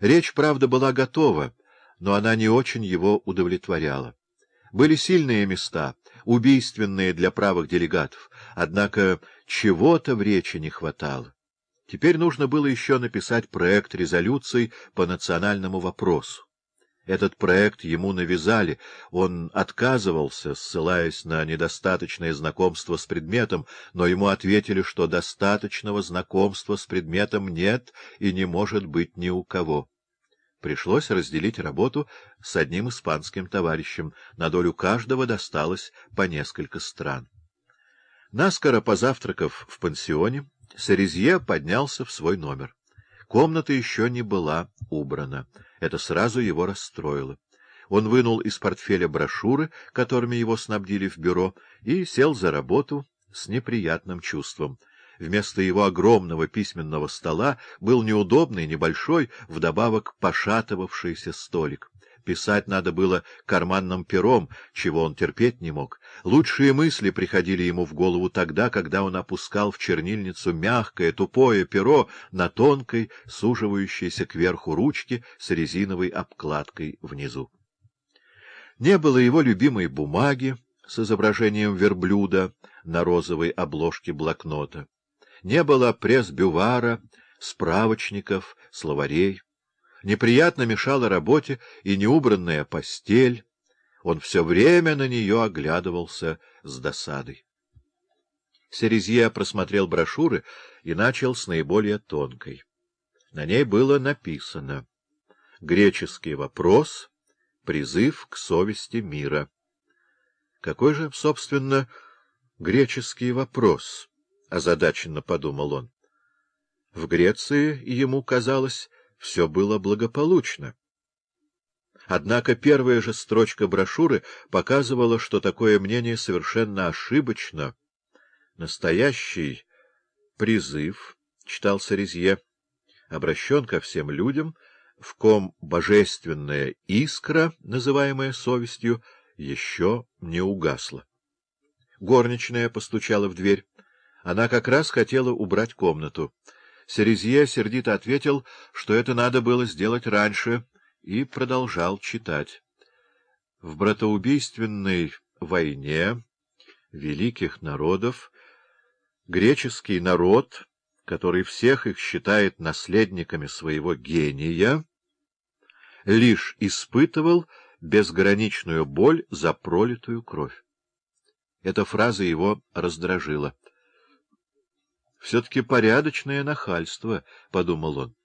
Речь, правда, была готова, но она не очень его удовлетворяла. Были сильные места, убийственные для правых делегатов, однако чего-то в речи не хватало. Теперь нужно было еще написать проект резолюций по национальному вопросу. Этот проект ему навязали, он отказывался, ссылаясь на недостаточное знакомство с предметом, но ему ответили, что достаточного знакомства с предметом нет и не может быть ни у кого. Пришлось разделить работу с одним испанским товарищем, на долю каждого досталось по несколько стран. Наскоро позавтракав в пансионе, Сарезье поднялся в свой номер. Комната еще не была убрана. Это сразу его расстроило. Он вынул из портфеля брошюры, которыми его снабдили в бюро, и сел за работу с неприятным чувством. Вместо его огромного письменного стола был неудобный, небольшой, вдобавок пошатывавшийся столик. Писать надо было карманным пером, чего он терпеть не мог. Лучшие мысли приходили ему в голову тогда, когда он опускал в чернильницу мягкое, тупое перо на тонкой, суживающейся кверху ручке с резиновой обкладкой внизу. Не было его любимой бумаги с изображением верблюда на розовой обложке блокнота. Не было пресс-бювара, справочников, словарей. Неприятно мешала работе и неубранная постель. Он все время на нее оглядывался с досадой. Серезье просмотрел брошюры и начал с наиболее тонкой. На ней было написано «Греческий вопрос. Призыв к совести мира». Какой же, собственно, греческий вопрос? — озадаченно подумал он. В Греции, ему казалось, все было благополучно. Однако первая же строчка брошюры показывала, что такое мнение совершенно ошибочно. Настоящий призыв, — читал Сарезье, — обращен ко всем людям, в ком божественная искра, называемая совестью, еще не угасла. Горничная постучала в дверь. Она как раз хотела убрать комнату. Серезье сердито ответил, что это надо было сделать раньше, и продолжал читать. В братоубийственной войне великих народов греческий народ, который всех их считает наследниками своего гения, лишь испытывал безграничную боль за пролитую кровь. Эта фраза его раздражила. Все-таки порядочное нахальство, — подумал он.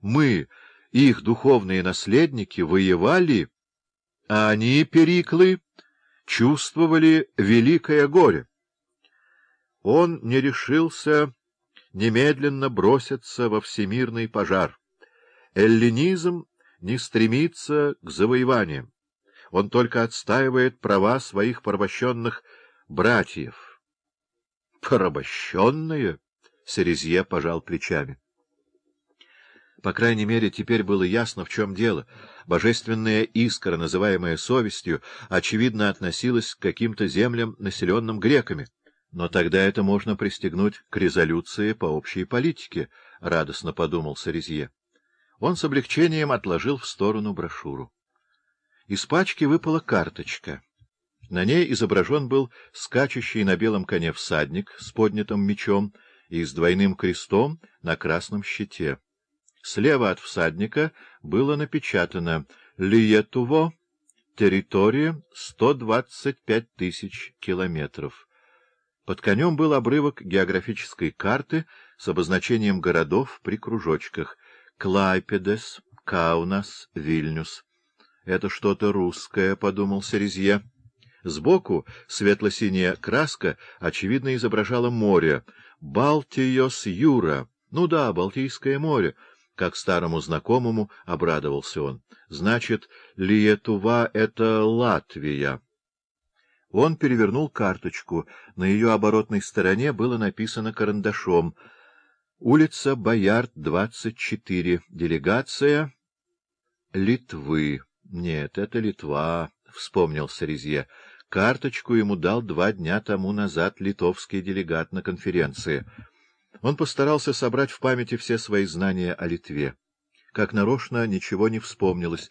Мы, их духовные наследники, воевали, а они, периклы, чувствовали великое горе. Он не решился немедленно броситься во всемирный пожар. Эллинизм не стремится к завоеваниям. Он только отстаивает права своих порабощенных братьев. Порабощенные? Серезье пожал плечами. По крайней мере, теперь было ясно, в чем дело. Божественная искра, называемая совестью, очевидно относилась к каким-то землям, населенным греками. Но тогда это можно пристегнуть к резолюции по общей политике, — радостно подумал Сарезье. Он с облегчением отложил в сторону брошюру. Из пачки выпала карточка. На ней изображен был скачущий на белом коне всадник с поднятым мечом, и с двойным крестом на красном щите. Слева от всадника было напечатано «Лиетуво, территория 125 тысяч километров». Под конем был обрывок географической карты с обозначением городов при кружочках «Клайпедес», «Каунас», «Вильнюс». «Это что-то русское», — подумал Серезье. Сбоку светло-синяя краска, очевидно, изображала море. Балтиос Юра. Ну да, Балтийское море. Как старому знакомому обрадовался он. Значит, Лиетува — это Латвия. Он перевернул карточку. На ее оборотной стороне было написано карандашом. Улица Боярд, 24. Делегация Литвы. Нет, это Литва, — вспомнил Сарезье. Карточку ему дал два дня тому назад литовский делегат на конференции. Он постарался собрать в памяти все свои знания о Литве. как нарочно ничего не вспомнилось,